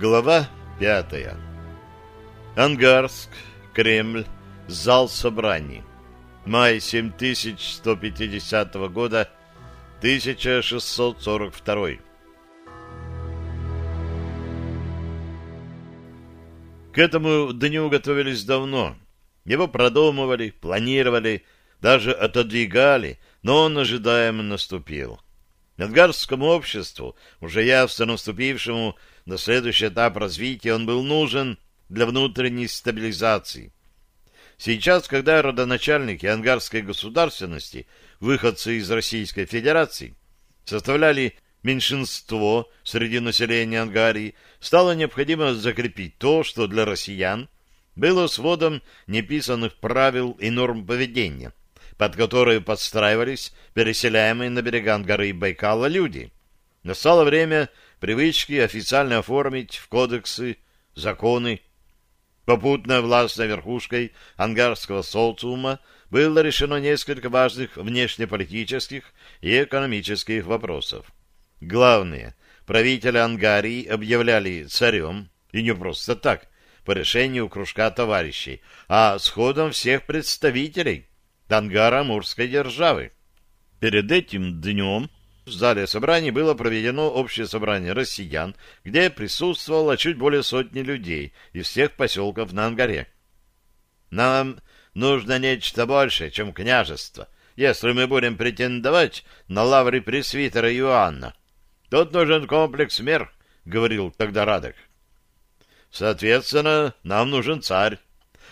Глава пятая. Ангарск, Кремль, зал собраний. Май 7150 года, 1642. К этому дню готовились давно. Его продумывали, планировали, даже отодвигали, но он ожидаемо наступил. Ангарскому обществу, уже явственно наступившему на следующий этап развития, он был нужен для внутренней стабилизации. Сейчас, когда родоначальники ангарской государственности, выходцы из Российской Федерации, составляли меньшинство среди населения Ангарии, стало необходимо закрепить то, что для россиян было сводом неписанных правил и норм поведения, под которые подстраивались переселяемые на берега и Байкала люди. Настало время привычки официально оформить в кодексы законы Попутно властной верхушкой ангарского социума было решено несколько важных внешнеполитических и экономических вопросов. Главное, правители Ангарии объявляли царем, и не просто так, по решению кружка товарищей, а с ходом всех представителей Ангара-Мурской державы. Перед этим днем в зале собраний было проведено общее собрание россиян, где присутствовало чуть более сотни людей из всех поселков на Ангаре. Нам нужно нечто большее, чем княжество, если мы будем претендовать на лавры пресвитера Иоанна. Тут нужен комплекс мер, — говорил тогда Радок. Соответственно, нам нужен царь.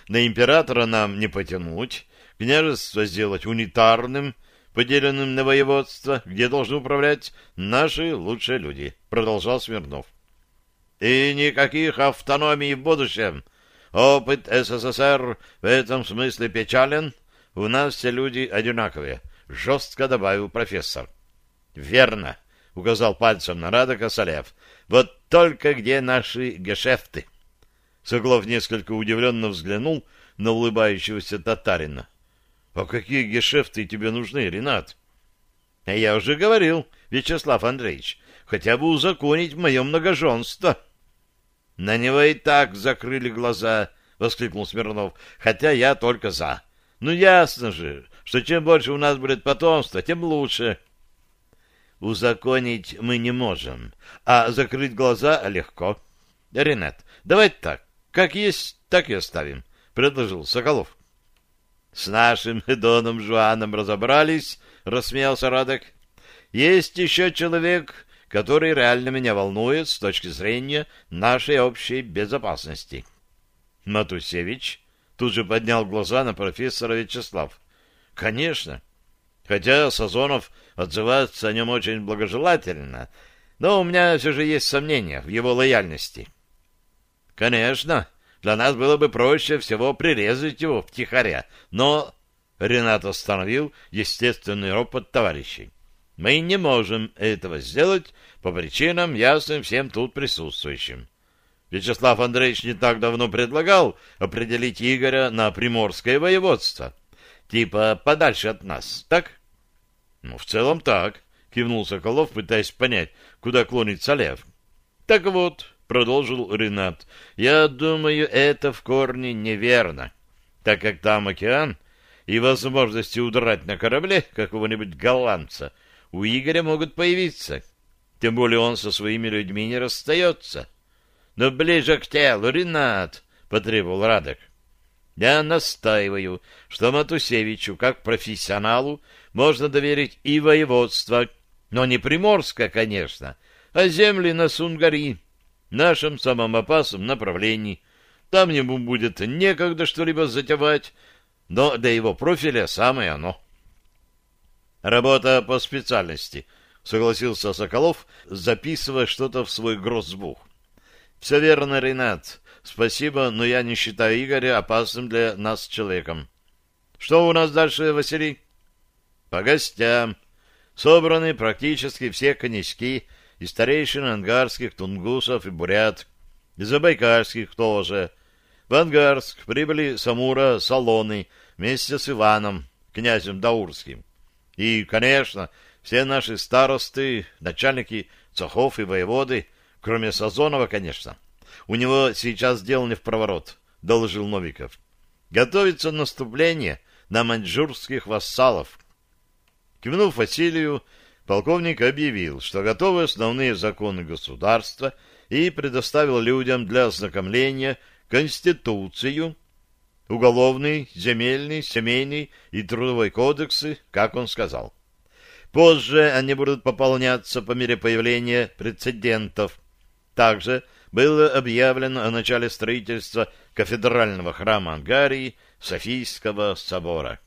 На императора нам не потянуть, княжество сделать унитарным — поделенным на воеводство, где должны управлять наши лучшие люди, продолжал Смирнов. И никаких автономий в будущем. Опыт СССР в этом смысле печален. У нас все люди одинаковые, жестко добавил профессор. Верно, указал пальцем на Радока Салев. Вот только где наши гешефты? Соглов несколько удивленно взглянул на улыбающегося татарина. А какие гешефты тебе нужны, Ренат? А я уже говорил, Вячеслав Андреевич, хотя бы узаконить мое многоженство. На него и так закрыли глаза, воскликнул Смирнов, хотя я только за. Ну, ясно же, что чем больше у нас будет потомства, тем лучше. Узаконить мы не можем, а закрыть глаза легко. Ренат, давай так, как есть, так и оставим, предложил Соколов. С нашим Доном Жуаном разобрались, — рассмеялся Радок. Есть еще человек, который реально меня волнует с точки зрения нашей общей безопасности. Матусевич тут же поднял глаза на профессора Вячеслав. Конечно. Хотя Сазонов отзывается о нем очень благожелательно, но у меня все же есть сомнения в его лояльности. Конечно, для нас было бы проще всего прирезать его втихаря, но... Ренат остановил естественный ропот товарищей. Мы не можем этого сделать по причинам, ясным всем тут присутствующим. Вячеслав Андреевич не так давно предлагал определить Игоря на приморское воеводство. Типа подальше от нас, так? Ну, в целом так, кивнул Соколов, пытаясь понять, куда клонится Лев. Так вот, продолжил Ренат. Я думаю, это в корне неверно, так как там океан и возможности удрать на корабле какого-нибудь голландца у Игоря могут появиться. Тем более он со своими людьми не расстается. Но ближе к телу, Ренат, — потребовал Радок. Я настаиваю, что Матусевичу, как профессионалу, можно доверить и воеводство, но не Приморское, конечно, а земли на Сунгари нашем самом опасном направлении. Там ему будет некогда что-либо затевать, но для его профиля самое оно. Работа по специальности, согласился Соколов, записывая что-то в свой гроссбух. Все верно, Ренат. Спасибо, но я не считаю Игоря опасным для нас человеком. Что у нас дальше, Василий? По гостям. Собраны практически все коньячки, и старейшин ангарских, тунгусов и бурят, и забайкальских тоже. В Ангарск прибыли Самура Салоны вместе с Иваном, князем Даурским. И, конечно, все наши старосты, начальники цехов и воеводы, кроме Сазонова, конечно. У него сейчас дело не в проворот, — доложил Новиков. Готовится наступление на маньчжурских вассалов. Кивнув Василию, полковник объявил, что готовы основные законы государства и предоставил людям для ознакомления Конституцию, уголовный, земельный, семейный и трудовой кодексы, как он сказал. Позже они будут пополняться по мере появления прецедентов. Также было объявлено о начале строительства кафедрального храма Ангарии Софийского собора.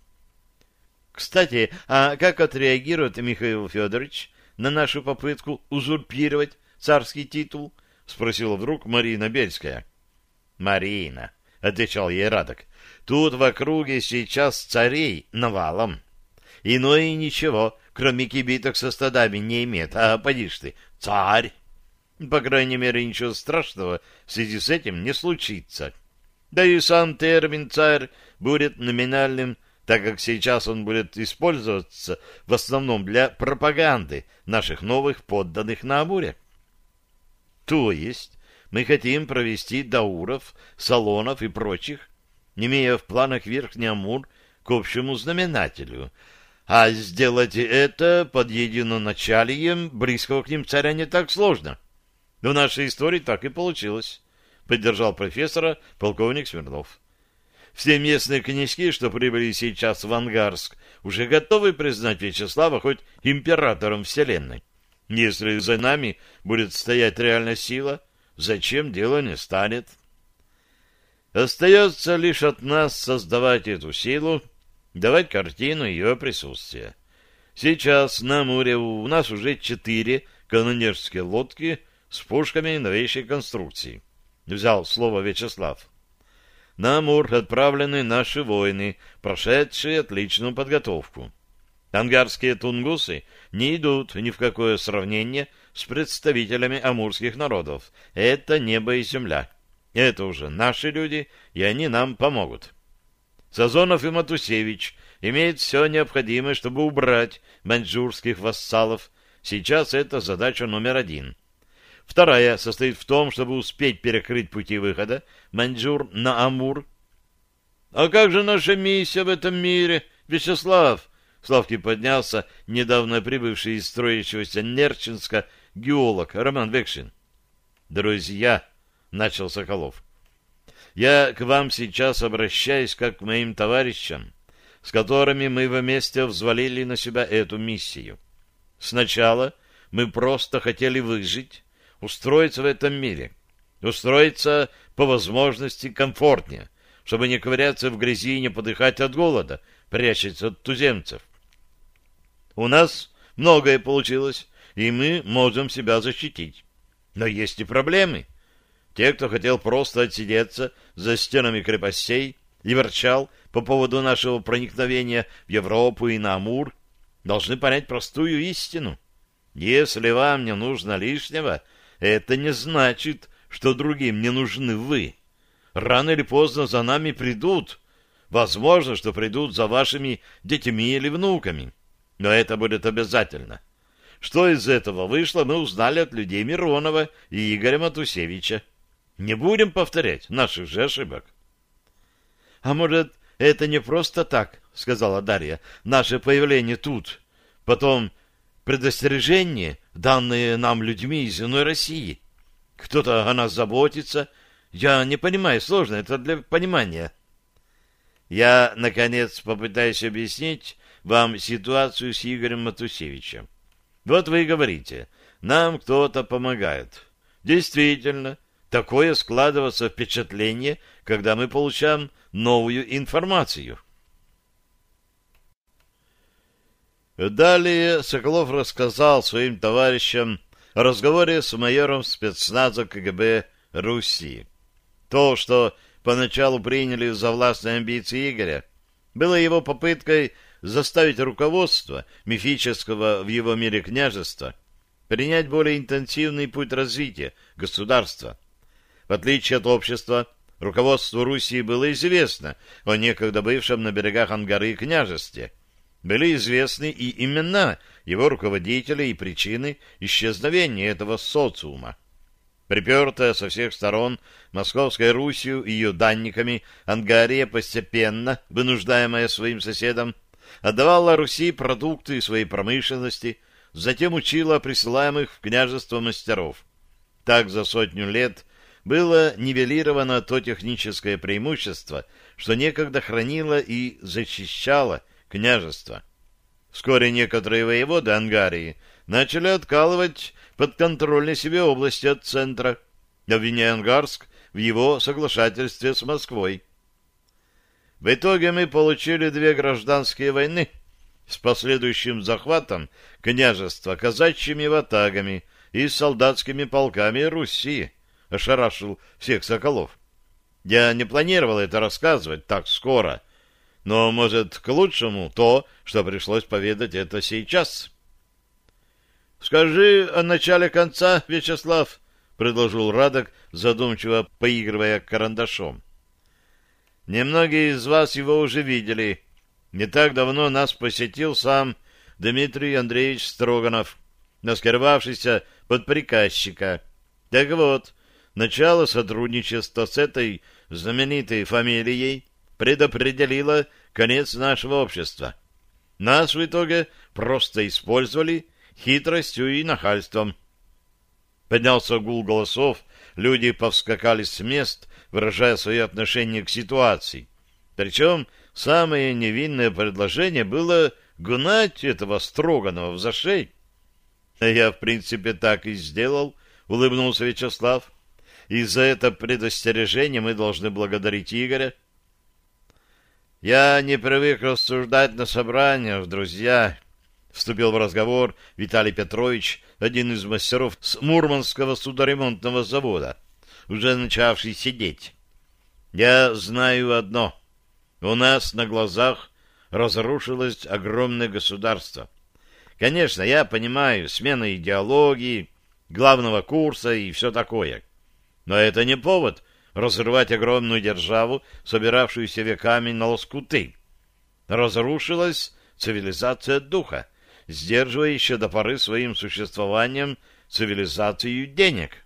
Кстати, а как отреагирует Михаил Федорович на нашу попытку узурпировать царский титул? — спросила вдруг Марина Бельская. — Марина, — отвечал ей Радок, — тут в округе сейчас царей навалом. Иное ничего, кроме кибиток со стадами, не имеет. А поди ты, царь! По крайней мере, ничего страшного в связи с этим не случится. Да и сам термин «царь» будет номинальным, так как сейчас он будет использоваться в основном для пропаганды наших новых подданных на Амуре. То есть мы хотим провести дауров, салонов и прочих, имея в планах Верхний Амур к общему знаменателю, а сделать это под единоначалием близкого к ним царя не так сложно. В нашей истории так и получилось поддержал профессора полковник Смирнов. Все местные князьки, что прибыли сейчас в Ангарск, уже готовы признать Вячеслава хоть императором Вселенной. Если за нами будет стоять реальная сила, зачем дело не станет? Остается лишь от нас создавать эту силу, давать картину ее присутствия. Сейчас на море у нас уже четыре канонерские лодки с пушками новейшей конструкции взял слово Вячеслав. На Амур отправлены наши воины, прошедшие отличную подготовку. Ангарские тунгусы не идут ни в какое сравнение с представителями амурских народов. Это небо и земля. Это уже наши люди, и они нам помогут. Сазонов и Матусевич имеют все необходимое, чтобы убрать маньчжурских вассалов. Сейчас это задача номер один. Вторая состоит в том, чтобы успеть перекрыть пути выхода Маньчжур на Амур. — А как же наша миссия в этом мире, Вячеслав? Славки поднялся недавно прибывший из строящегося Нерчинска геолог Роман Векшин. — Друзья, — начал Соколов, — я к вам сейчас обращаюсь как к моим товарищам, с которыми мы вместе взвалили на себя эту миссию. Сначала мы просто хотели выжить, устроиться в этом мире, устроиться по возможности комфортнее, чтобы не ковыряться в грязи и не подыхать от голода, прячась от туземцев. У нас многое получилось, и мы можем себя защитить. Но есть и проблемы. Те, кто хотел просто отсидеться за стенами крепостей и ворчал по поводу нашего проникновения в Европу и на Амур, должны понять простую истину. Если вам не нужно лишнего, это не значит, что другим не нужны вы. Рано или поздно за нами придут. Возможно, что придут за вашими детьми или внуками. Но это будет обязательно. Что из этого вышло, мы узнали от людей Миронова и Игоря Матусевича. Не будем повторять наших же ошибок. — А может, это не просто так, — сказала Дарья, — наше появление тут. Потом предостережение, данные нам людьми из иной России. Кто-то о нас заботится. Я не понимаю, сложно это для понимания. Я, наконец, попытаюсь объяснить вам ситуацию с Игорем Матусевичем. Вот вы говорите, нам кто-то помогает. Действительно, такое складывается впечатление, когда мы получаем новую информацию. Далее Соколов рассказал своим товарищам о разговоре с майором спецназа КГБ Руси. То, что поначалу приняли за властные амбиции Игоря, было его попыткой заставить руководство мифического в его мире княжества принять более интенсивный путь развития государства. В отличие от общества, руководству Руси было известно о некогда бывшем на берегах Ангары княжестве – были известны и имена его руководителей и причины исчезновения этого социума. Припертая со всех сторон Московской Русью и ее данниками, Ангария постепенно, вынуждаемая своим соседом, отдавала Руси продукты своей промышленности, затем учила присылаемых в княжество мастеров. Так за сотню лет было нивелировано то техническое преимущество, что некогда хранило и защищало княжество. Вскоре некоторые воеводы Ангарии начали откалывать подконтрольной себе области от центра, обвиняя Ангарск в его соглашательстве с Москвой. В итоге мы получили две гражданские войны с последующим захватом княжества казачьими ватагами и солдатскими полками Руси, ошарашил всех соколов. Я не планировал это рассказывать так скоро, но, может, к лучшему то, что пришлось поведать это сейчас. — Скажи о начале конца, Вячеслав, — предложил Радок, задумчиво поигрывая карандашом. — Немногие из вас его уже видели. Не так давно нас посетил сам Дмитрий Андреевич Строганов, наскрывавшийся под приказчика. Так вот, начало сотрудничества с этой знаменитой фамилией предопределило конец нашего общества. Нас в итоге просто использовали хитростью и нахальством. Поднялся гул голосов, люди повскакали с мест, выражая свое отношение к ситуации. Причем самое невинное предложение было гнать этого Строганова в зашей. Я, в принципе, так и сделал, — улыбнулся Вячеслав. И за это предостережение мы должны благодарить Игоря. Я не привык рассуждать на собраниях, друзья, — вступил в разговор Виталий Петрович, один из мастеров с Мурманского судоремонтного завода, уже начавший сидеть. Я знаю одно. У нас на глазах разрушилось огромное государство. Конечно, я понимаю, смена идеологии, главного курса и все такое. Но это не повод разрывать огромную державу, собиравшуюся веками на лоскуты. Разрушилась цивилизация духа, сдерживающая до поры своим существованием цивилизацию денег.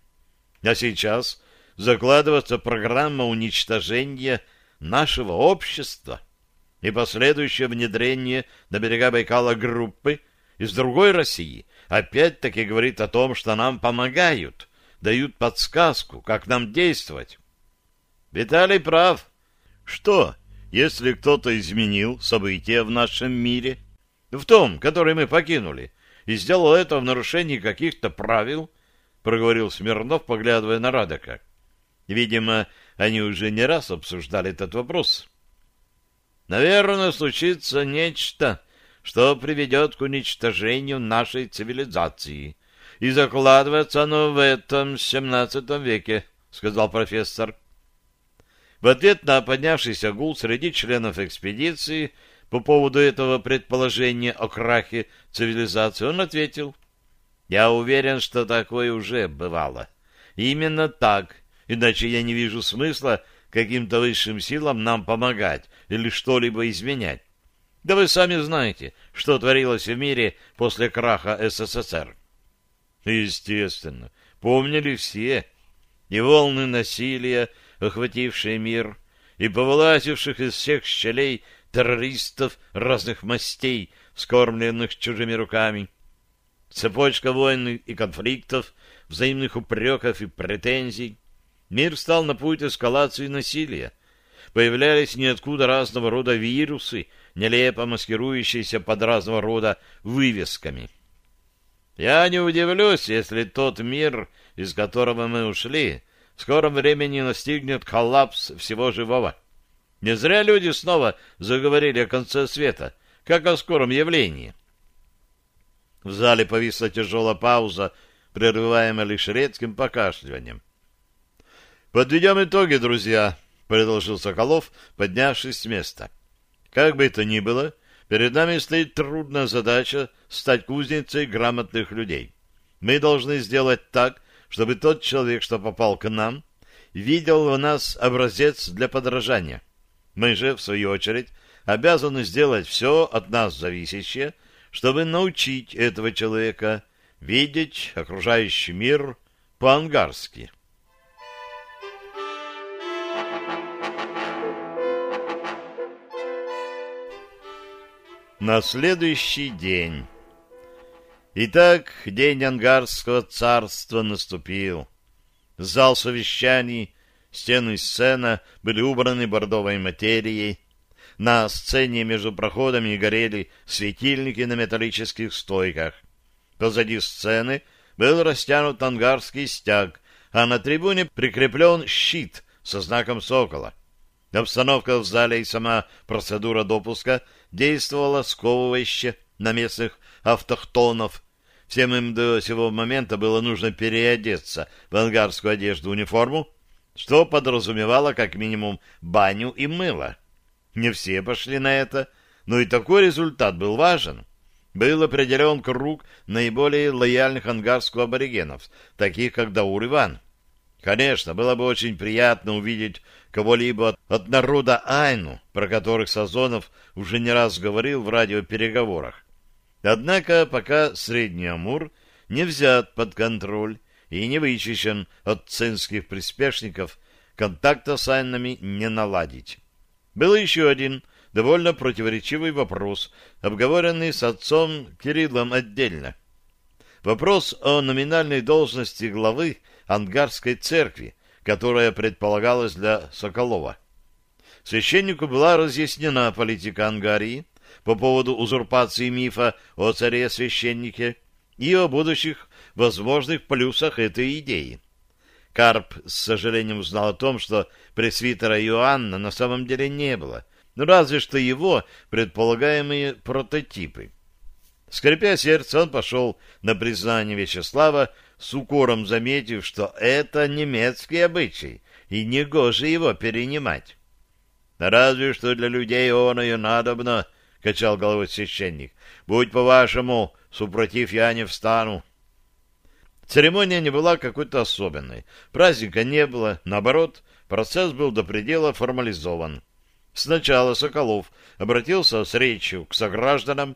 А сейчас закладывается программа уничтожения нашего общества и последующее внедрение на берега Байкала группы из другой России опять-таки говорит о том, что нам помогают – дают подсказку, как нам действовать. Виталий прав. Что, если кто-то изменил события в нашем мире, в том, который мы покинули, и сделал это в нарушении каких-то правил, проговорил Смирнов, поглядывая на Радока. Видимо, они уже не раз обсуждали этот вопрос. Наверное, случится нечто, что приведет к уничтожению нашей цивилизации, и закладывается оно в этом семнадцатом веке, — сказал профессор. В ответ на поднявшийся гул среди членов экспедиции по поводу этого предположения о крахе цивилизации он ответил, «Я уверен, что такое уже бывало. Именно так, иначе я не вижу смысла каким-то высшим силам нам помогать или что-либо изменять. Да вы сами знаете, что творилось в мире после краха СССР. Естественно, помнили все. И волны насилия, охватившие мир, и повылазивших из всех щелей террористов разных мастей, скормленных чужими руками. Цепочка войн и конфликтов, взаимных упреков и претензий. Мир стал на путь эскалации насилия. Появлялись ниоткуда разного рода вирусы, нелепо маскирующиеся под разного рода вывесками. Я не удивлюсь, если тот мир, из которого мы ушли, в скором времени настигнет коллапс всего живого. Не зря люди снова заговорили о конце света, как о скором явлении. В зале повисла тяжелая пауза, прерываемая лишь редким покашливанием. «Подведем итоги, друзья», — предложил Соколов, поднявшись с места. «Как бы это ни было, — Перед нами стоит трудная задача стать кузницей грамотных людей. Мы должны сделать так, чтобы тот человек, что попал к нам, видел в нас образец для подражания. Мы же, в свою очередь, обязаны сделать все от нас зависящее, чтобы научить этого человека видеть окружающий мир по-ангарски. На следующий день Итак, день ангарского царства наступил. Зал совещаний, стены и сцена были убраны бордовой материей. На сцене между проходами горели светильники на металлических стойках. Позади сцены был растянут ангарский стяг, а на трибуне прикреплен щит со знаком сокола. Обстановка в зале и сама процедура допуска действовала сковывающе на местных автохтонов. Всем им до сего момента было нужно переодеться в ангарскую одежду-униформу, что подразумевало как минимум баню и мыло. Не все пошли на это, но и такой результат был важен. Был определен круг наиболее лояльных ангарского аборигенов, таких как Даур Иван. Конечно, было бы очень приятно увидеть кого-либо от народа Айну, про которых Сазонов уже не раз говорил в радиопереговорах. Однако пока Средний Амур не взят под контроль и не вычищен от цинских приспешников, контакта с Айнами не наладить. Был еще один довольно противоречивый вопрос, обговоренный с отцом Кириллом отдельно. Вопрос о номинальной должности главы Ангарской церкви, которая предполагалась для Соколова. Священнику была разъяснена политика Ангарии по поводу узурпации мифа о царе-священнике и о будущих возможных плюсах этой идеи. Карп с сожалением узнал о том, что пресвитера Иоанна на самом деле не было, но разве что его предполагаемые прототипы. Скрипя сердце, он пошел на признание Вячеслава, с укором заметив, что это немецкий обычай, и негоже его перенимать. «Разве что для людей оное надобно», — качал головой священник. «Будь по-вашему, супротив я не встану». Церемония не была какой-то особенной. Праздника не было, наоборот, процесс был до предела формализован. Сначала Соколов обратился с речью к согражданам,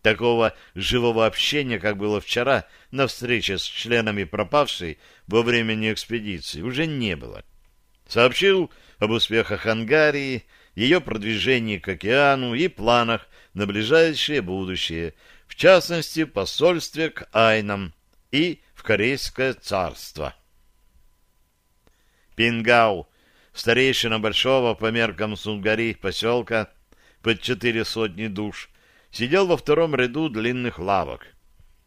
Такого живого общения, как было вчера на встрече с членами пропавшей во времени экспедиции, уже не было. Сообщил об успехах Ангарии, ее продвижении к океану и планах на ближайшее будущее, в частности, посольстве к Айнам и в Корейское царство. Пингау, старейшина большого по меркам Сунгари поселка, под четыре сотни душ, сидел во втором ряду длинных лавок.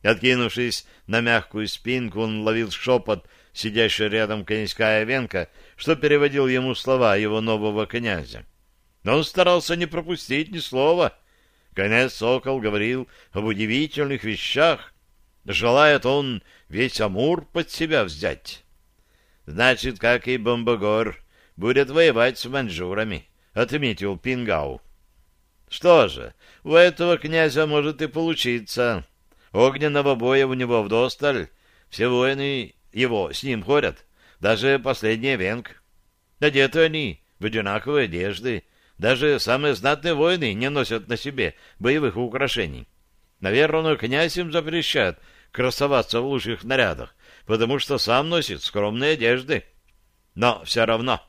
Откинувшись на мягкую спинку, он ловил шепот сидящего рядом князька Овенка, что переводил ему слова его нового князя. Но он старался не пропустить ни слова. Князь Сокол говорил об удивительных вещах. Желает он весь Амур под себя взять. Значит, как и Бомбогор, будет воевать с маньчжурами, — отметил Пингау. Что же, у этого князя может и получиться. Огненного боя у него вдосталь. Все воины его с ним ходят. Даже последний венг. Одеты они в одинаковые одежды. Даже самые знатные воины не носят на себе боевых украшений. Наверное, князь им запрещает красоваться в лучших нарядах, потому что сам носит скромные одежды. Но все равно,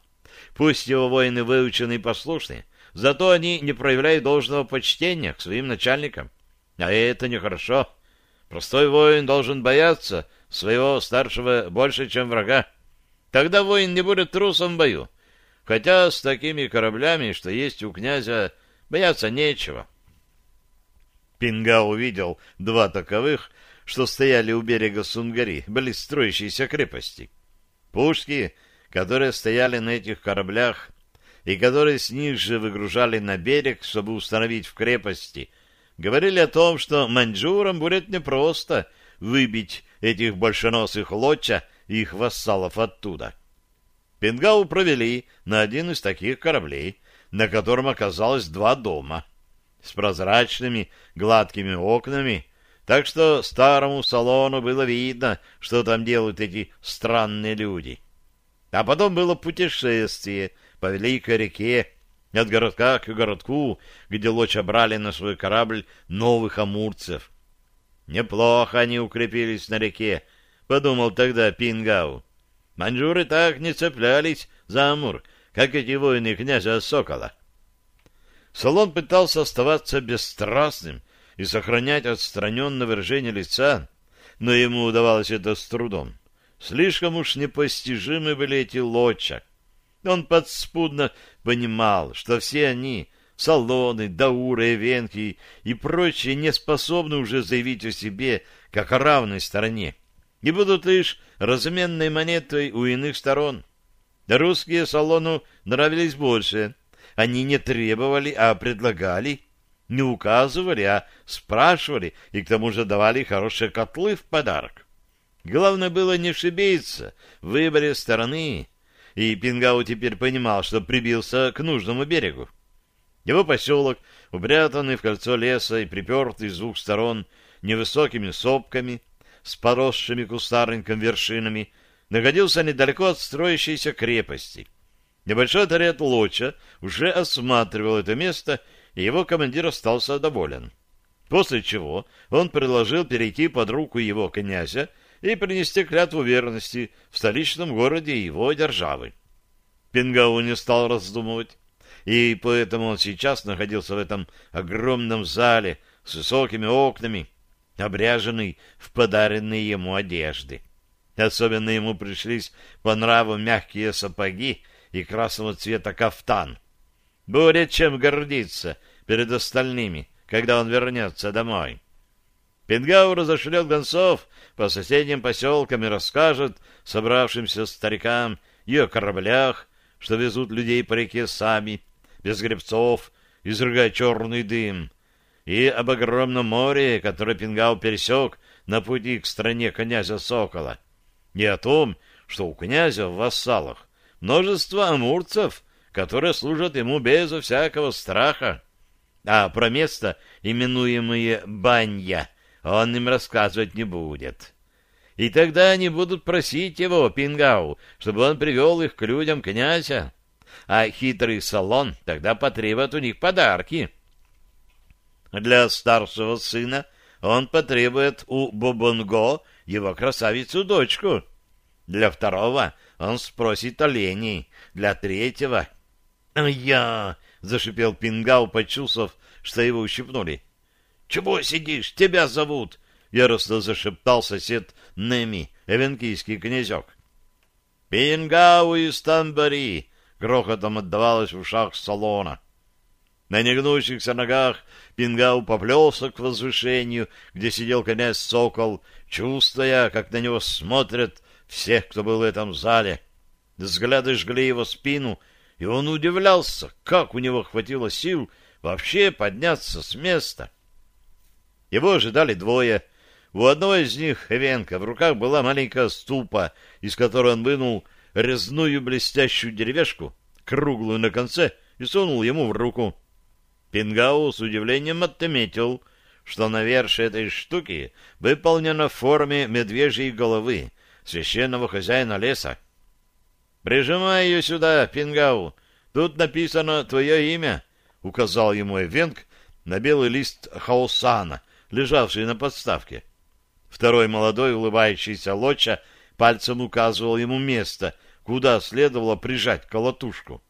пусть его воины выучены и послушны, Зато они не проявляют должного почтения к своим начальникам. А это нехорошо. Простой воин должен бояться своего старшего больше, чем врага. Тогда воин не будет трусом в бою. Хотя с такими кораблями, что есть у князя, бояться нечего. Пинга увидел два таковых, что стояли у берега Сунгари, были строящиеся крепости. Пушки, которые стояли на этих кораблях, и которые с них же выгружали на берег, чтобы установить в крепости, говорили о том, что маньчжурам будет непросто выбить этих большеносых лоча и их вассалов оттуда. Пенгау провели на один из таких кораблей, на котором оказалось два дома с прозрачными гладкими окнами, так что старому салону было видно, что там делают эти странные люди. А потом было путешествие — по Великой реке, от городка к городку, где лоча брали на свой корабль новых амурцев. Неплохо они укрепились на реке, подумал тогда Пингау. Маньчжуры так не цеплялись за Амур, как эти воины князя Сокола. Салон пытался оставаться бесстрастным и сохранять отстраненное выражение лица, но ему удавалось это с трудом. Слишком уж непостижимы были эти лоча. Он подспудно понимал, что все они, салоны, дауры, венки и прочие, не способны уже заявить о себе как о равной стороне и будут лишь разменной монетой у иных сторон. Русские салону нравились больше. Они не требовали, а предлагали, не указывали, а спрашивали, и к тому же давали хорошие котлы в подарок. Главное было не ошибиться в выборе стороны, и Пингау теперь понимал, что прибился к нужному берегу. Его поселок, упрятанный в кольцо леса и припертый с двух сторон невысокими сопками, с поросшими кустарником вершинами, находился недалеко от строящейся крепости. Небольшой отряд Лоча уже осматривал это место, и его командир остался доволен. После чего он предложил перейти под руку его князя и принести клятву верности в столичном городе его державы. Пингау не стал раздумывать, и поэтому он сейчас находился в этом огромном зале с высокими окнами, обряженный в подаренные ему одежды. Особенно ему пришлись по нраву мягкие сапоги и красного цвета кафтан. Будет чем гордиться перед остальными, когда он вернется домой. Пингау разошлет гонцов по соседним поселкам и расскажет собравшимся старикам и о кораблях, что везут людей по реке сами, без гребцов, изрыгая черный дым, и об огромном море, которое Пингау пересек на пути к стране князя Сокола, и о том, что у князя в вассалах множество амурцев, которые служат ему безо всякого страха. А про место, именуемое Банья, он им рассказывать не будет. И тогда они будут просить его, Пингау, чтобы он привел их к людям князя. А хитрый салон тогда потребует у них подарки. Для старшего сына он потребует у Бобонго его красавицу-дочку. Для второго он спросит оленей. Для третьего... — Я! — зашипел Пингау, почувствовав, что его ущипнули. — Чего сидишь? Тебя зовут! — яростно зашептал сосед Неми, эвенкийский князек. — Пингау из Тамбари! — грохотом отдавалось в ушах салона. На негнущихся ногах Пингау поплелся к возвышению, где сидел князь Сокол, чувствуя, как на него смотрят все, кто был в этом зале. Взгляды жгли его спину, и он удивлялся, как у него хватило сил вообще подняться с места. Его ожидали двое. У одного из них, Эвенка, в руках была маленькая ступа, из которой он вынул резную блестящую деревяшку, круглую на конце, и сунул ему в руку. Пингау с удивлением отметил, что навершие этой штуки выполнено в форме медвежьей головы священного хозяина леса. «Прижимай ее сюда, Пингау. Тут написано твое имя», — указал ему Эвенг на белый лист хаосана, лежавший на подставке. Второй молодой улыбающийся Лоча пальцем указывал ему место, куда следовало прижать колотушку.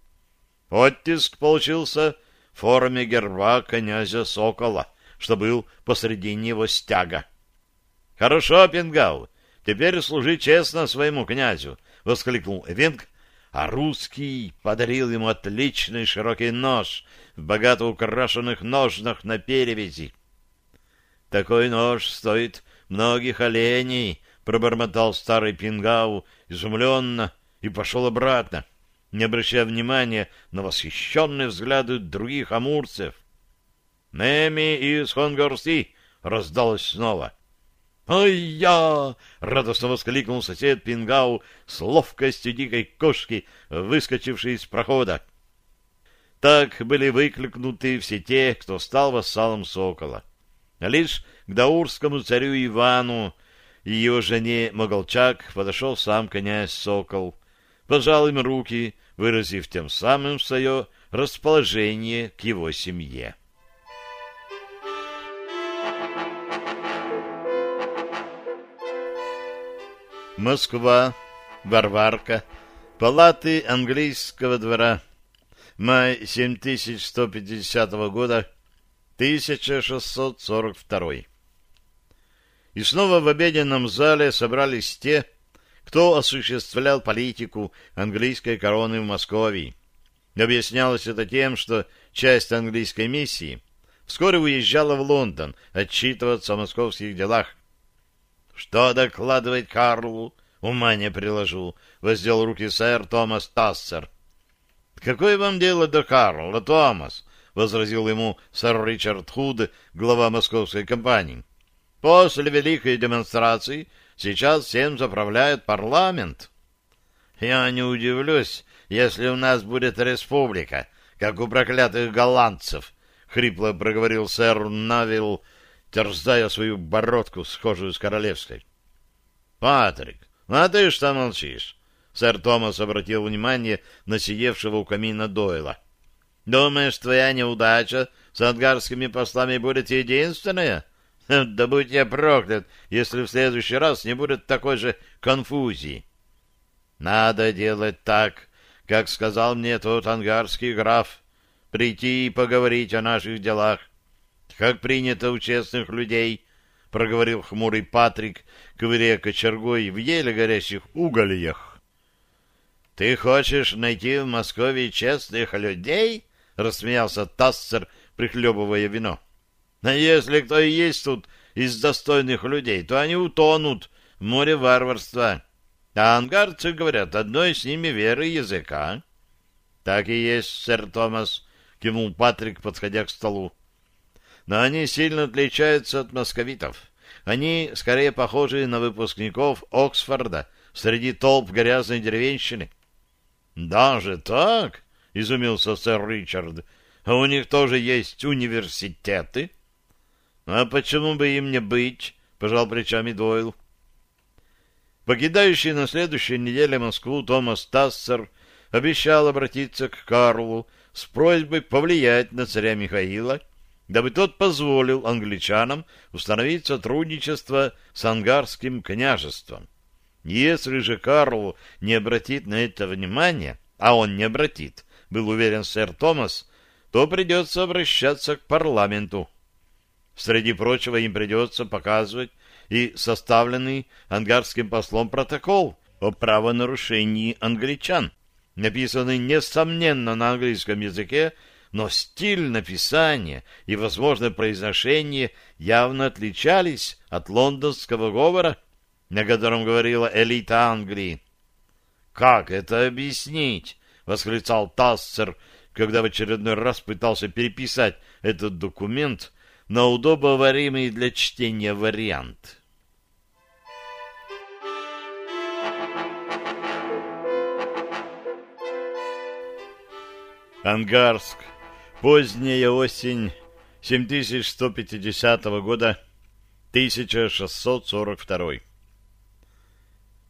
Оттиск получился форме герба князя Сокола, что был посредине его стяга. — Хорошо, Пингау, теперь служи честно своему князю, — воскликнул Эвенг, а русский подарил ему отличный широкий нож в богато украшенных ножнах на перевязи. — Такой нож стоит многих оленей, — пробормотал старый Пингау изумленно и пошел обратно. — не обращая внимания на восхищенные взгляды других амурцев. «Неми из Хонгорси!» — раздалось снова. «Ой-я!» — радостно воскликнул сосед Пингау с ловкостью дикой кошки, выскочившей из прохода. Так были выкликнуты все те, кто стал вассалом Сокола. Лишь к даурскому царю Ивану и его жене Моголчак подошел сам князь Сокол, пожал им руки выразив тем самым свое расположение к его семье. Москва, Варварка, палаты английского двора. Май 7150 года, 1642. И снова в обеденном зале собрались те, кто осуществлял политику английской короны в Москве. Объяснялось это тем, что часть английской миссии вскоре уезжала в Лондон отчитываться о московских делах. «Что докладывать Карлу?» «Ума не приложу», — воздел руки сэр Томас Тассер. «Какое вам дело до Карла, Томас?» — возразил ему сэр Ричард Худ, глава московской компании. «После великой демонстрации сейчас всем заправляет парламент». «Я не удивлюсь, если у нас будет республика, как у проклятых голландцев», — хрипло проговорил сэр Навилл, терзая свою бородку, схожую с королевской. «Патрик, а ты что молчишь?» Сэр Томас обратил внимание на сидевшего у камина Дойла. «Думаешь, твоя неудача с ангарскими послами будет единственная? Да будь я проклят, если в следующий раз не будет такой же конфузии. Надо делать так, как сказал мне тот ангарский граф, прийти и поговорить о наших делах, как принято у честных людей, — проговорил хмурый Патрик, ковыряя кочергой в еле горящих угольях. — Ты хочешь найти в Москве честных людей? — рассмеялся Тассер, прихлебывая вино. — А если кто и есть тут из достойных людей, то они утонут в море варварства. А ангарцы, говорят, одной с ними веры языка. — Так и есть, сэр Томас, — кивнул Патрик, подходя к столу. — Но они сильно отличаются от московитов. Они скорее похожи на выпускников Оксфорда среди толп грязной деревенщины. — Даже так? — изумился сэр Ричард. — А у них тоже есть университеты? — А почему бы им не быть? — пожал плечами Дойл. Покидающий на следующей неделе Москву Томас Тассер обещал обратиться к Карлу с просьбой повлиять на царя Михаила, дабы тот позволил англичанам установить сотрудничество с ангарским княжеством. Если же Карл не обратит на это внимания, а он не обратит, был уверен сэр Томас, то придется обращаться к парламенту. Среди прочего им придется показывать и составленный ангарским послом протокол о правонарушении англичан, написанный, несомненно, на английском языке, но стиль написания и, возможно, произношение явно отличались от лондонского говора, на котором говорила элита Англии. «Как это объяснить?» — восклицал Тассер, когда в очередной раз пытался переписать этот документ на удобоваримый для чтения вариант. Ангарск. Поздняя осень 7150 года, 1642.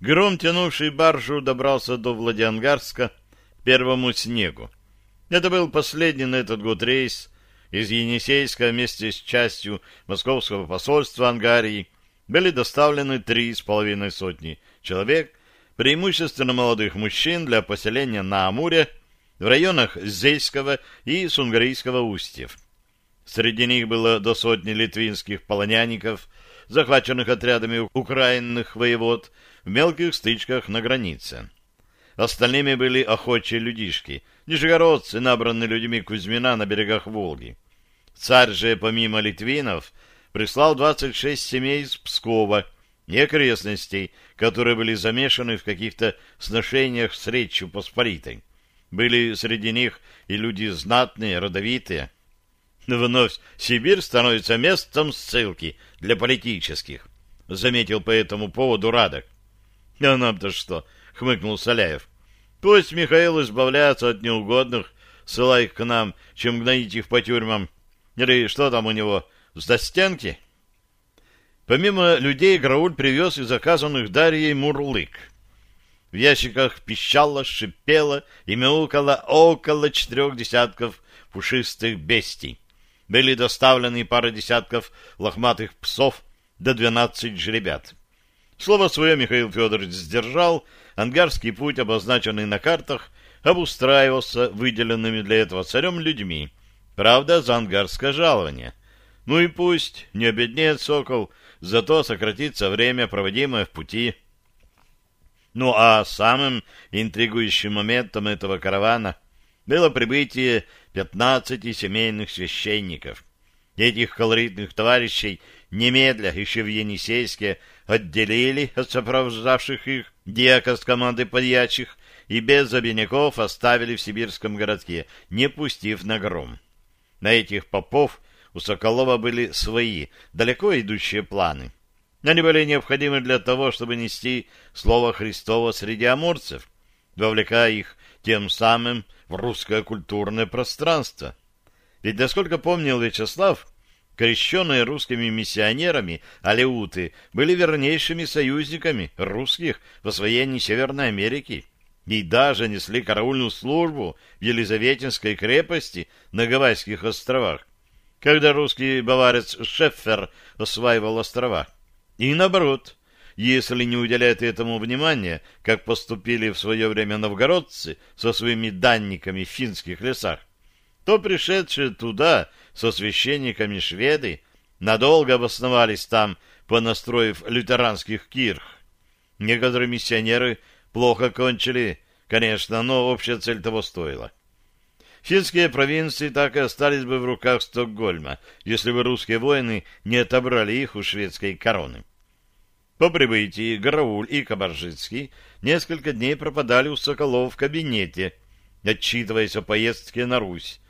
Гром, тянувший баржу, добрался до Владиангарска первому снегу. Это был последний на этот год рейс, из Енисейска вместе с частью московского посольства Ангарии были доставлены три с половиной сотни человек, преимущественно молодых мужчин для поселения на Амуре в районах Зейского и Сунгарийского устьев. Среди них было до сотни литвинских полонянников, захваченных отрядами украинных воевод в мелких стычках на границе. Остальными были охочие людишки, нижегородцы, набранные людьми Кузьмина на берегах Волги. Царь же, помимо литвинов, прислал 26 семей из Пскова и которые были замешаны в каких-то сношениях с Речью Посполитой. Были среди них и люди знатные, родовитые. Вновь Сибирь становится местом ссылки для политических, заметил по этому поводу Радок. А нам-то что? хмыкнул Соляев. Пусть Михаил избавляется от неугодных, ссылая их к нам, чем гнать их по тюрьмам или что там у него, с достенки? Помимо людей, Грауль привез из заказанных Дарьей мурлык. В ящиках пищало, шипело и мяукало около четырех десятков пушистых бестий. Были доставлены пара десятков лохматых псов до двенадцать жеребят. Слово свое Михаил Федорович сдержал, ангарский путь, обозначенный на картах, обустраивался выделенными для этого царем людьми, правда, за ангарское жалование. Ну и пусть не обеднеет сокол, зато сократится время, проводимое в пути. Ну а самым интригующим моментом этого каравана было прибытие пятнадцати семейных священников. Этих колоритных товарищей немедля еще в Енисейске отделили от сопровождавших их диака с команды подьячих и без обиняков оставили в сибирском городке, не пустив на гром. На этих попов у Соколова были свои, далеко идущие планы. Они были необходимы для того, чтобы нести Слово Христово среди амурцев, вовлекая их тем самым в русское культурное пространство. Ведь, насколько помнил Вячеслав, крещенные русскими миссионерами алеуты были вернейшими союзниками русских в освоении Северной Америки и даже несли караульную службу в Елизаветинской крепости на Гавайских островах, когда русский баварец Шеффер осваивал острова. И наоборот, если не уделяет этому внимания, как поступили в свое время новгородцы со своими данниками в финских лесах, то пришедшие туда со священниками шведы надолго обосновались там, понастроив лютеранских кирх. Некоторые миссионеры плохо кончили, конечно, но общая цель того стоила. Финские провинции так и остались бы в руках Стокгольма, если бы русские воины не отобрали их у шведской короны. По прибытии Гарауль и Кабаржицкий несколько дней пропадали у Соколов в кабинете, отчитываясь о поездке на Русь.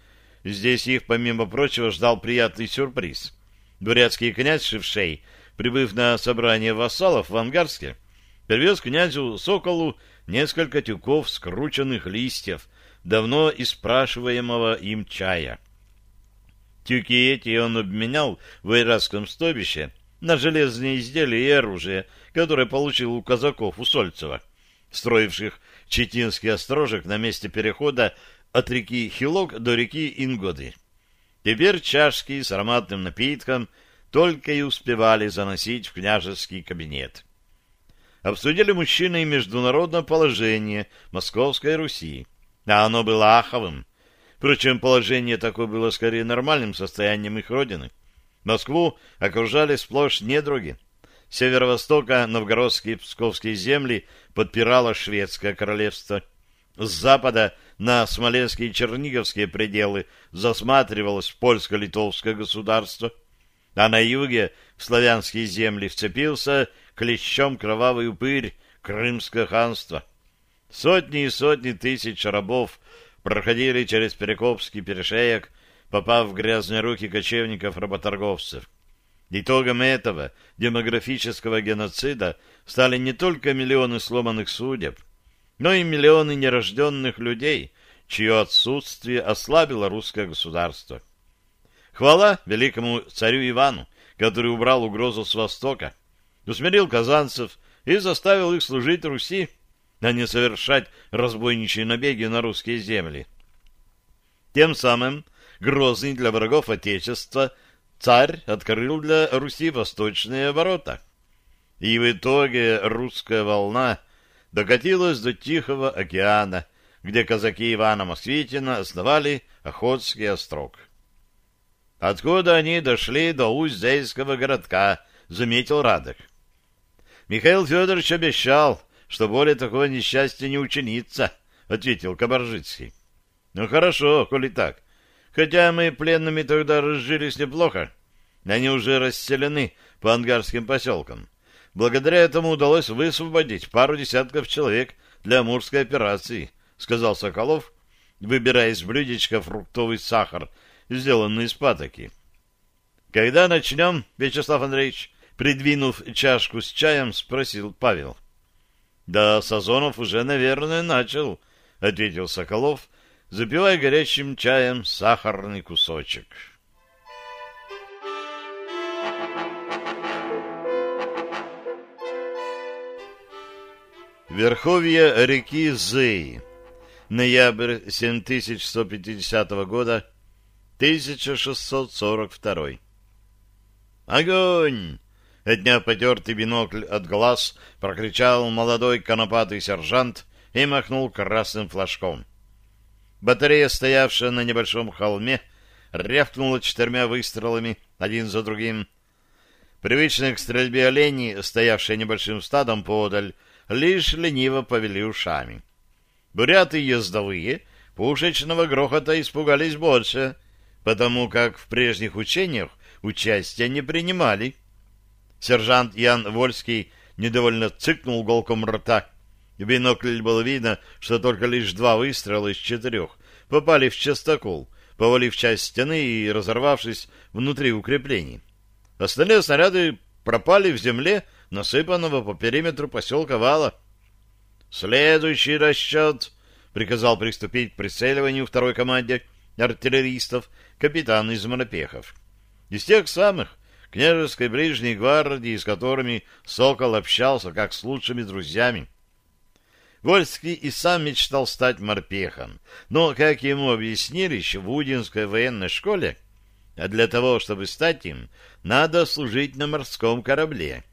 Здесь их, помимо прочего, ждал приятный сюрприз. Бурятский князь Шевшей, прибыв на собрание вассалов в Ангарске, привез князю Соколу несколько тюков скрученных листьев, давно испрашиваемого им чая. Тюки эти он обменял в Иракском стойбище на железные изделия и оружие, которое получил у казаков у Сольцева, строивших Читинский острожек на месте перехода от реки Хилок до реки Ингоды. Теперь чашки с ароматным напитком только и успевали заносить в княжеский кабинет. Обсудили мужчины и международное положение Московской Руси а оно было аховым. Впрочем, положение такое было скорее нормальным состоянием их родины. Москву окружали сплошь недруги. С северо-востока новгородские и псковские земли подпирало шведское королевство. С запада на смоленские и черниговские пределы засматривалось польско-литовское государство, а на юге в славянские земли вцепился клещом кровавый упырь Крымское ханство. Сотни и сотни тысяч рабов проходили через Перекопский перешеек, попав в грязные руки кочевников-работорговцев. Итогом этого демографического геноцида стали не только миллионы сломанных судеб, но и миллионы нерожденных людей, чье отсутствие ослабило русское государство. Хвала великому царю Ивану, который убрал угрозу с востока, усмирил казанцев и заставил их служить Руси, а не совершать разбойничьи набеги на русские земли. Тем самым грозный для врагов Отечества царь открыл для Руси восточные ворота. И в итоге русская волна докатилась до Тихого океана, где казаки Ивана Москвитина основали Охотский острог. Откуда они дошли до Усть-Зейского городка, заметил Радок. Михаил Федорович обещал, что более такого несчастья не учинится, — ответил Кабаржицкий. — Ну, хорошо, коли так. Хотя мы пленными тогда разжились неплохо. Они уже расселены по ангарским поселкам. Благодаря этому удалось высвободить пару десятков человек для амурской операции, — сказал Соколов, выбирая из блюдечка фруктовый сахар, сделанный из патоки. — Когда начнем, Вячеслав Андреевич? Придвинув чашку с чаем, спросил Павел. — да, Сазонов уже, наверное, начал, — ответил Соколов, запивая горячим чаем сахарный кусочек. Верховье реки Зэй. Ноябрь 7150 года, 1642. Огонь! Отняв потертый бинокль от глаз, прокричал молодой конопатый сержант и махнул красным флажком. Батарея, стоявшая на небольшом холме, рявкнула четырьмя выстрелами один за другим. Привычные к стрельбе олени, стоявшие небольшим стадом подаль, лишь лениво повели ушами. Буряты ездовые пушечного грохота испугались больше, потому как в прежних учениях участия не принимали. Сержант Ян Вольский недовольно цыкнул голком рта, в бинокль было видно, что только лишь два выстрела из четырех попали в частокол, повалив часть стены и разорвавшись внутри укреплений. Остальные снаряды пропали в земле, насыпанного по периметру поселка Вала. «Следующий расчет!» — приказал приступить к прицеливанию второй команде артиллеристов капитан из Монопехов. Из тех самых княжеской ближней гвардии, с которыми Сокол общался как с лучшими друзьями. Вольский и сам мечтал стать морпехом, но, как ему объяснили еще в Удинской военной школе, а для того, чтобы стать им, надо служить на морском корабле.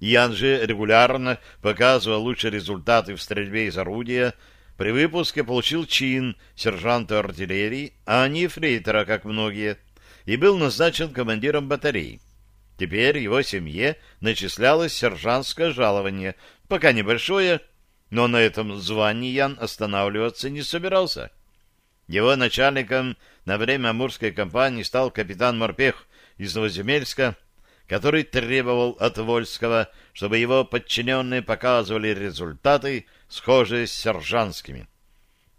Ян же регулярно показывал лучшие результаты в стрельбе из орудия, при выпуске получил чин сержанта артиллерии, а не фрейтера, как многие, и был назначен командиром батареи. Теперь его семье начислялось сержантское жалование, пока небольшое, но на этом звании Ян останавливаться не собирался. Его начальником на время Амурской кампании стал капитан Морпех из Новоземельска, который требовал от Вольского, чтобы его подчиненные показывали результаты, схожие с сержантскими.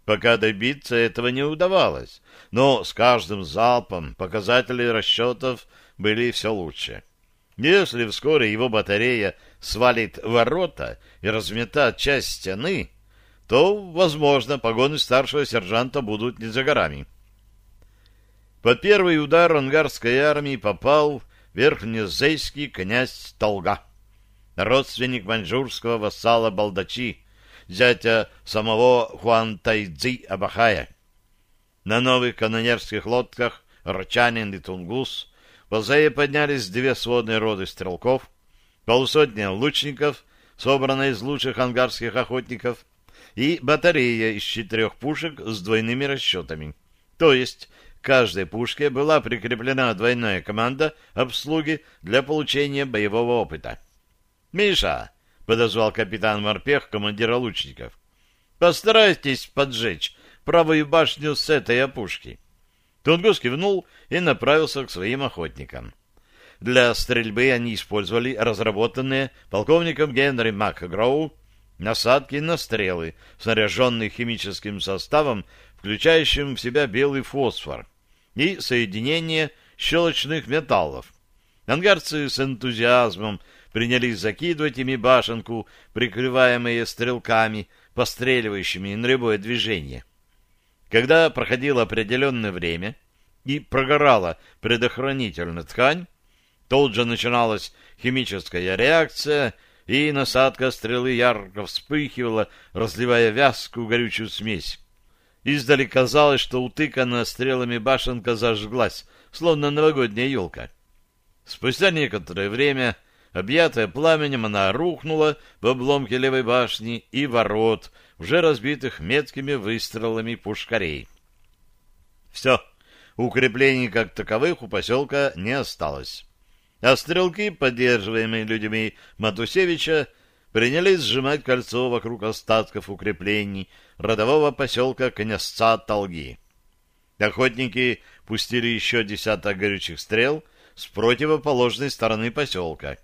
Пока добиться этого не удавалось, но с каждым залпом показатели расчетов были все лучше. Если вскоре его батарея свалит ворота и разметает часть стены, то, возможно, погоны старшего сержанта будут не за горами. Под первый удар ангарской армии попал верхнезейский князь Толга, родственник маньчжурского вассала Балдачи, зятя самого Хуан Тайцзи Абахая. На новых канонерских лодках Рачанин и Тунгус по Зае поднялись две сводные роды стрелков, полусотня лучников, собранная из лучших ангарских охотников, и батарея из четырех пушек с двойными расчетами. То есть каждой пушке была прикреплена двойная команда обслуги для получения боевого опыта. «Миша!» — подозвал капитан Морпех командира лучников. «Постарайтесь поджечь правую башню с этой опушки». Тунгус кивнул и направился к своим охотникам. Для стрельбы они использовали разработанные полковником Генри МакГроу насадки на стрелы, снаряженные химическим составом, включающим в себя белый фосфор, и соединение щелочных металлов. Ангарцы с энтузиазмом принялись закидывать ими башенку, прикрываемые стрелками, постреливающими на любое движение. Когда проходило определенное время и прогорала предохранительная ткань, тут же начиналась химическая реакция, и насадка стрелы ярко вспыхивала, разливая вязкую горючую смесь. Издали казалось, что утыканная стрелами башенка зажглась, словно новогодняя елка. Спустя некоторое время, объятая пламенем, она рухнула в обломке левой башни и ворот, уже разбитых меткими выстрелами пушкарей. Все, укреплений как таковых у поселка не осталось. А стрелки, поддерживаемые людьми Матусевича, принялись сжимать кольцо вокруг остатков укреплений родового поселка Князца Толги. Охотники пустили еще десяток горючих стрел с противоположной стороны поселка.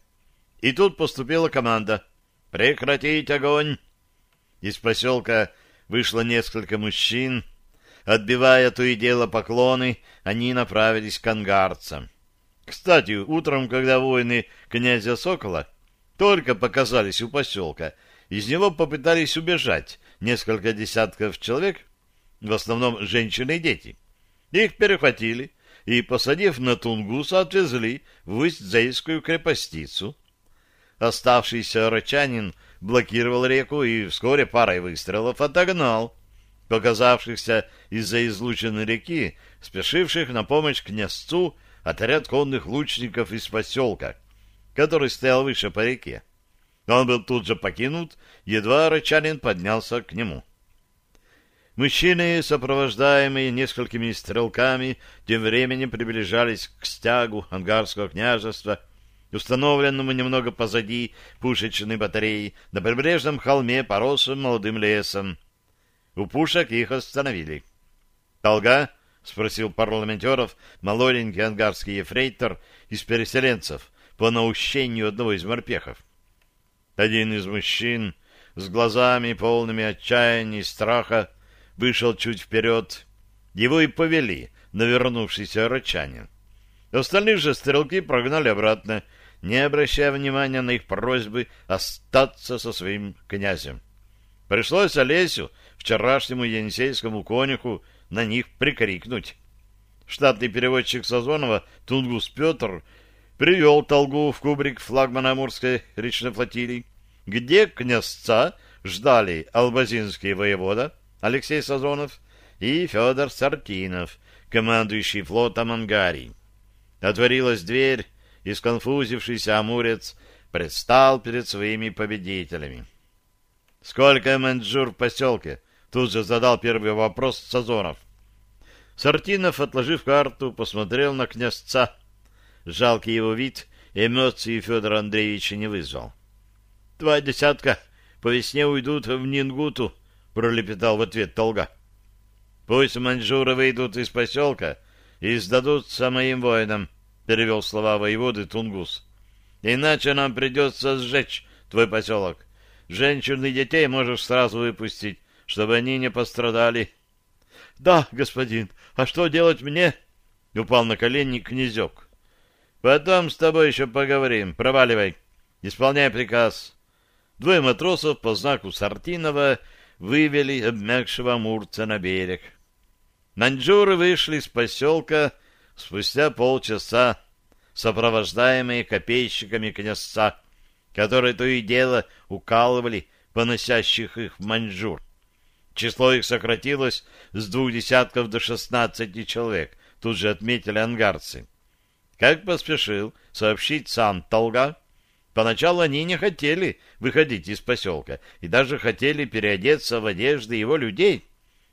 И тут поступила команда «Прекратить огонь!» Из поселка вышло несколько мужчин. Отбивая то и дело поклоны, они направились к ангарцам. Кстати, утром, когда воины князя Сокола только показались у поселка, из него попытались убежать несколько десятков человек, в основном женщины и дети. Их перехватили и, посадив на Тунгуса, отвезли в Усть-Зейскую крепостицу. Оставшийся рачанин блокировал реку и вскоре парой выстрелов отогнал показавшихся из-за излученной реки, спешивших на помощь князцу отряд конных лучников из поселка, который стоял выше по реке. Он был тут же покинут, едва рычанин поднялся к нему. Мужчины, сопровождаемые несколькими стрелками, тем временем приближались к стягу ангарского княжества, установленному немного позади пушечной батареи на прибрежном холме, поросшим молодым лесом. У пушек их остановили. «Толга?» — спросил парламентеров молоденький ангарский ефрейтор из переселенцев по наущению одного из морпехов. Один из мужчин с глазами полными отчаяния и страха вышел чуть вперед. Его и повели на вернувшийся рычанин. Остальных же стрелки прогнали обратно, не обращая внимания на их просьбы остаться со своим князем. Пришлось Олесю, вчерашнему енисейскому конюху, на них прикрикнуть. Штатный переводчик Сазонова Тунгус Петр привел Толгу в кубрик флагмана Амурской речной флотилии, где князца ждали албазинский воевода Алексей Сазонов и Федор Сартинов, командующий флотом Ангарии. Отворилась дверь, и сконфузившийся амурец предстал перед своими победителями. «Сколько менеджер в поселке?» Тут же задал первый вопрос Сазонов. Сартинов, отложив карту, посмотрел на князца. Жалкий его вид эмоции Федора Андреевича не вызвал. «Два десятка по весне уйдут в Нингуту», — пролепетал в ответ Толга. «Пусть маньчжуры выйдут из поселка и сдадутся моим воинам», — перевел слова воеводы Тунгус. «Иначе нам придется сжечь твой поселок. Женщин и детей можешь сразу выпустить, чтобы они не пострадали. — Да, господин, а что делать мне? — упал на колени князек. — Потом с тобой еще поговорим. Проваливай. Исполняй приказ. Двое матросов по знаку Сартинова вывели обмякшего Мурца на берег. Маньчжуры вышли из поселка спустя полчаса, сопровождаемые копейщиками князца, которые то и дело укалывали поносящих их маньчжур. Число их сократилось с двух десятков до шестнадцати человек, тут же отметили ангарцы. Как поспешил сообщить сам Толга, поначалу они не хотели выходить из поселка и даже хотели переодеться в одежды его людей,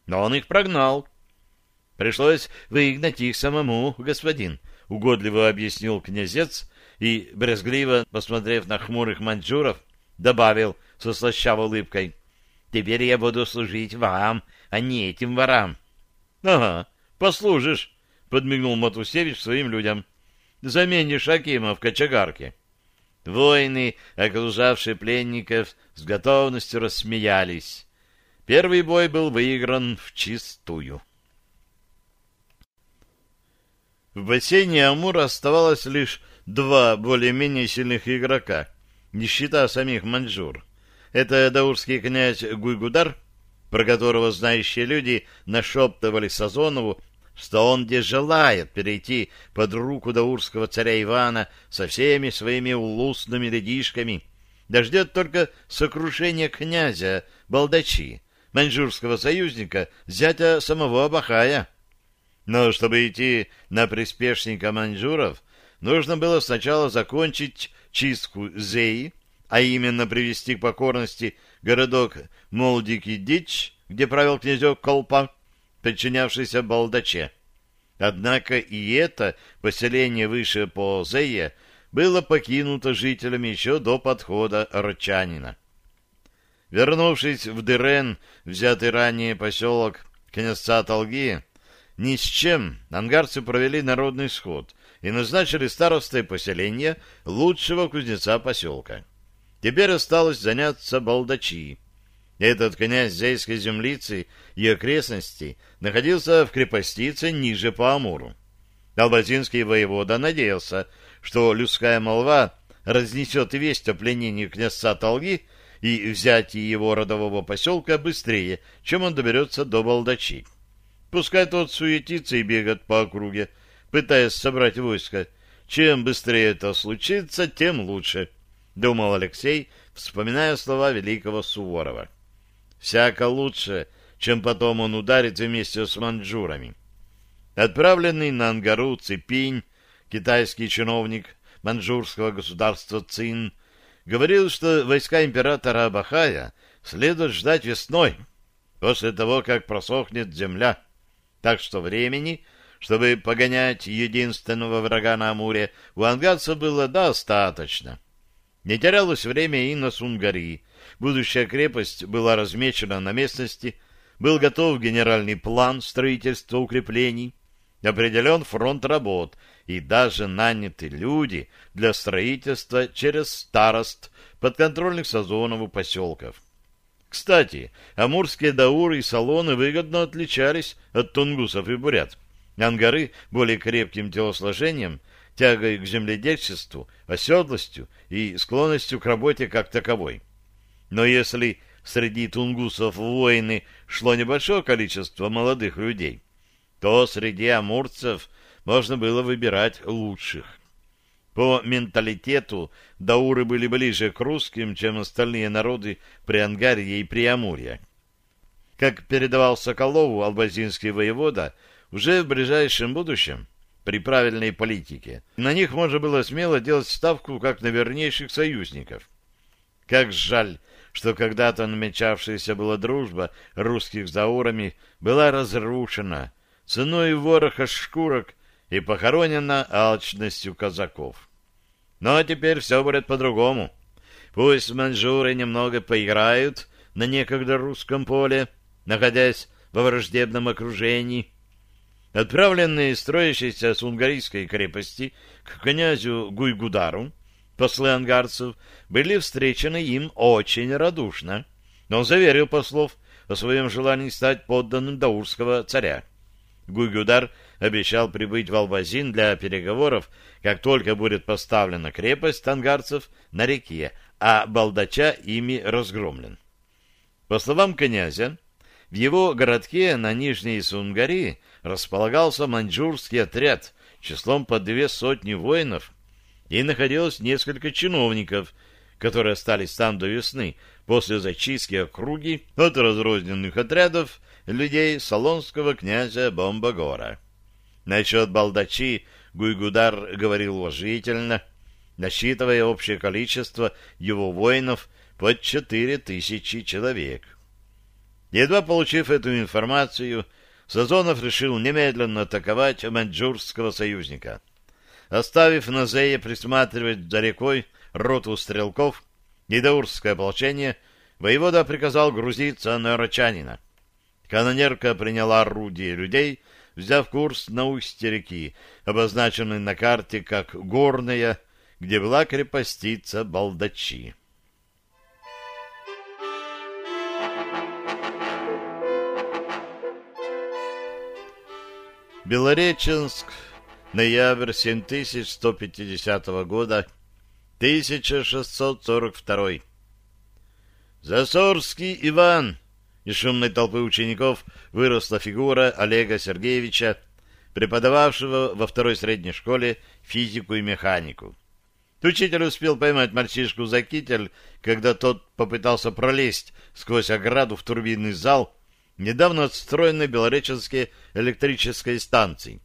но он их прогнал. Пришлось выгнать их самому, господин, — угодливо объяснил князец и, брезгливо посмотрев на хмурых маньчжуров, добавил со слащавой улыбкой — Теперь я буду служить вам, а не этим ворам. — Ага, послужишь, — подмигнул Матусевич своим людям. — Заменишь Акима в кочегарке. Воины, окружавшие пленников, с готовностью рассмеялись. Первый бой был выигран в чистую. В бассейне Амура оставалось лишь два более-менее сильных игрока, не считая самих маньчжур. Это даурский князь Гуйгудар, про которого знающие люди нашептывали Сазонову, что он где желает перейти под руку даурского царя Ивана со всеми своими улусными ледишками, дождет только сокрушения князя Балдачи, маньчжурского союзника, зятя самого Абахая. Но чтобы идти на приспешника маньчжуров, нужно было сначала закончить чистку Зеи, а именно привести к покорности городок Молдики-Дич, где правил князек Колпа, подчинявшийся Балдаче. Однако и это поселение выше по Зее было покинуто жителями еще до подхода Рчанина. Вернувшись в Дырен, взятый ранее поселок князца Толги, ни с чем ангарцы провели народный сход и назначили старостой поселения лучшего кузнеца поселка. Теперь осталось заняться балдачи. Этот князь Зейской землицы и окрестностей находился в крепостице ниже по Амуру. Албазинский воевода надеялся, что людская молва разнесет весть о пленении князца Толги и взятии его родового поселка быстрее, чем он доберется до Балдачи. Пускай тот суетится и бегает по округе, пытаясь собрать войско. Чем быстрее это случится, тем лучше. —— думал Алексей, вспоминая слова великого Суворова. «Всяко лучше, чем потом он ударит вместе с маньчжурами». Отправленный на Ангару Цепинь, китайский чиновник маньчжурского государства Цин, говорил, что войска императора Абахая следует ждать весной, после того, как просохнет земля. Так что времени, чтобы погонять единственного врага на Амуре, у ангарцев было достаточно. Не терялось время и на Сунгари. Будущая крепость была размечена на местности, был готов генеральный план строительства укреплений, определен фронт работ и даже наняты люди для строительства через старост подконтрольных Сазонову поселков. Кстати, амурские дауры и салоны выгодно отличались от тунгусов и бурят. Ангары более крепким телосложением, тягой к земледельчеству, оседлостью и склонностью к работе как таковой. Но если среди тунгусов воины шло небольшое количество молодых людей, то среди амурцев можно было выбирать лучших. По менталитету дауры были ближе к русским, чем остальные народы Приангарья и Приамурья. Как передавал Соколову албазинский воевода, уже в ближайшем будущем, при правильной политике, на них можно было смело делать ставку как на вернейших союзников. Как жаль, что когда-то намечавшаяся была дружба русских с даурами была разрушена ценой вороха шкурок и похоронена алчностью казаков. Но теперь все будет по-другому. Пусть манжуры немного поиграют на некогда русском поле, находясь во враждебном окружении. Отправленные строящейся с унгарийской крепости к князю Гуйгудару, послы ангарцев были встречены им очень радушно. Но он заверил послов о своем желании стать подданным даурского царя. Гуйгудар обещал прибыть в Албазин для переговоров, как только будет поставлена крепость тангарцев на реке, а Балдача ими разгромлен. По словам князя, в его городке на Нижней Сунгари располагался маньчжурский отряд числом по две сотни воинов, и находилось несколько чиновников, которые остались там до весны, после зачистки округи от разрозненных отрядов людей салонского князя Бомбагора. Насчет Балдачи Гуйгудар говорил уважительно, насчитывая общее количество его воинов под четыре тысячи человек. Едва получив эту информацию, Сазонов решил немедленно атаковать маньчжурского союзника. Оставив на Зее присматривать за рекой роту стрелков и даурское ополчение, воевода приказал грузиться на Рачанина. Канонерка приняла орудие людей, взяв курс на устье реки, обозначенный на карте как Горная, где была крепостица Балдачи. Белореченск, ноябрь 7150 года, 1642. Засорский Иван из шумной толпы учеников выросла фигура Олега Сергеевича, преподававшего во второй средней школе физику и механику. Учитель успел поймать мальчишку за китель, когда тот попытался пролезть сквозь ограду в турбинный зал недавно отстроенной Белореченской электрической станции.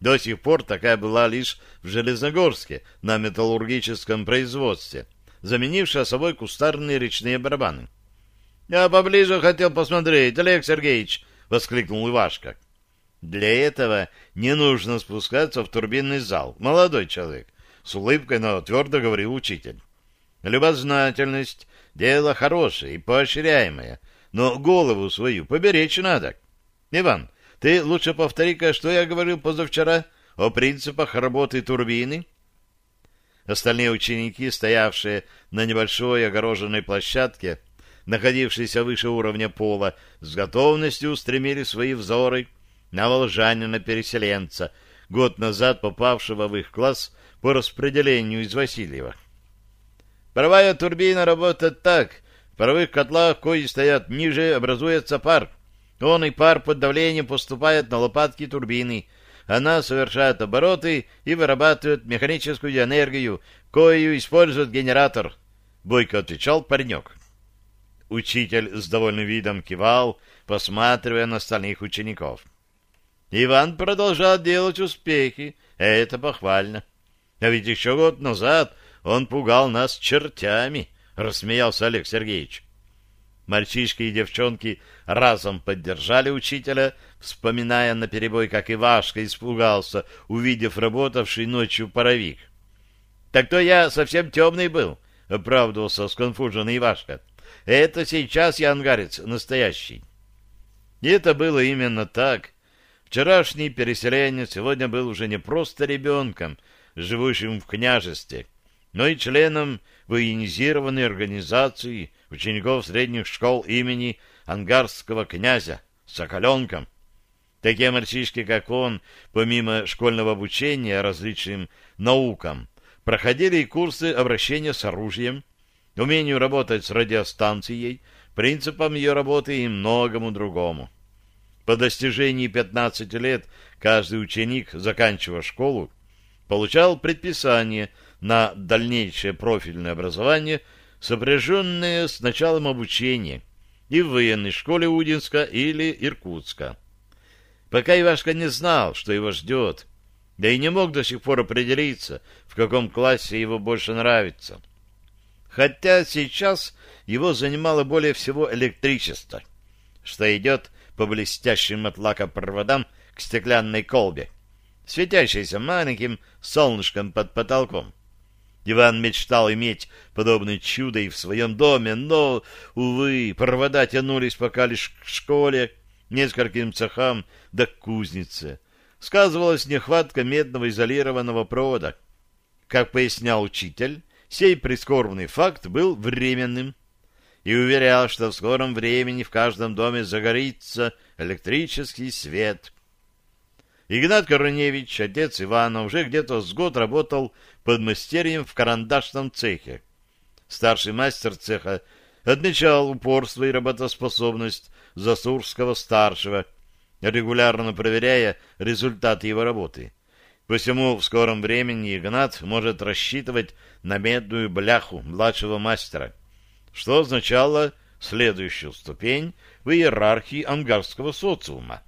До сих пор такая была лишь в Железногорске на металлургическом производстве, заменившая собой кустарные речные барабаны. Я поближе хотел посмотреть, Олег Сергеевич, — воскликнул Ивашка. Для этого не нужно спускаться в турбинный зал, молодой человек, — с улыбкой, но твердо говорил учитель. Любознательность — дело хорошее и поощряемое, но голову свою поберечь надо. Иван, ты лучше повтори-ка, что я говорил позавчера о принципах работы турбины. Остальные ученики, стоявшие на небольшой огороженной площадке, — находившиеся выше уровня пола, с готовностью устремили свои взоры на волжанина-переселенца, год назад попавшего в их класс по распределению из Васильева. Паровая турбина работает так. В паровых котлах, кои стоят ниже, образуется пар. Он и пар под давлением поступает на лопатки турбины. Она совершает обороты и вырабатывает механическую энергию, кою использует генератор. Бойко отвечал паренек. Учитель с довольным видом кивал, посматривая на остальных учеников. Иван продолжал делать успехи, это похвально. А ведь еще год назад он пугал нас чертями, рассмеялся Олег Сергеевич. Мальчишки и девчонки разом поддержали учителя, вспоминая наперебой, как Ивашка испугался, увидев работавший ночью паровик. — Так то я совсем темный был, — оправдывался сконфуженный Ивашка. — Это сейчас я ангарец настоящий. И это было именно так. Вчерашний переселенец сегодня был уже не просто ребенком, живущим в княжестве, но и членом военизированной организации учеников средних школ имени ангарского князя Соколенком. Такие мальчишки, как он, помимо школьного обучения различным наукам, проходили и курсы обращения с оружием, умению работать с радиостанцией, принципам ее работы и многому другому. По достижении 15 лет каждый ученик, заканчивая школу, получал предписание на дальнейшее профильное образование, сопряженное с началом обучения и в военной школе Удинска или Иркутска. Пока Ивашка не знал, что его ждет, да и не мог до сих пор определиться, в каком классе его больше нравится. Хотя сейчас его занимало более всего электричество, что идет по блестящим от лака проводам к стеклянной колбе, светящейся маленьким солнышком под потолком. Иван мечтал иметь подобное чудо и в своем доме, но, увы, провода тянулись пока лишь к школе, нескольким цехам да к кузнице. Сказывалась нехватка медного изолированного провода. Как пояснял учитель, сей прискорбный факт был временным и уверял, что в скором времени в каждом доме загорится электрический свет. Игнат Корневич, отец Ивана, уже где-то с год работал под мастерьем в карандашном цехе. Старший мастер цеха отмечал упорство и работоспособность Засурского-старшего, регулярно проверяя результаты его работы. Посему в скором времени Игнат может рассчитывать на медную бляху младшего мастера, что означало следующую ступень в иерархии ангарского социума.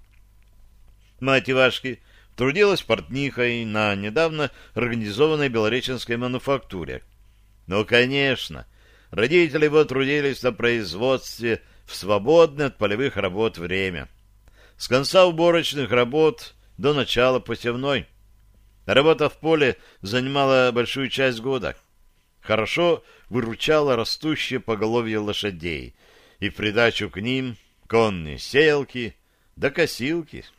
Мать Ивашки трудилась портнихой на недавно организованной белореченской мануфактуре. Но, конечно, родители его трудились на производстве в свободное от полевых работ время. С конца уборочных работ до начала посевной. Работа в поле занимала большую часть года. Хорошо выручала растущее поголовье лошадей, и в придачу к ним конные селки да косилки —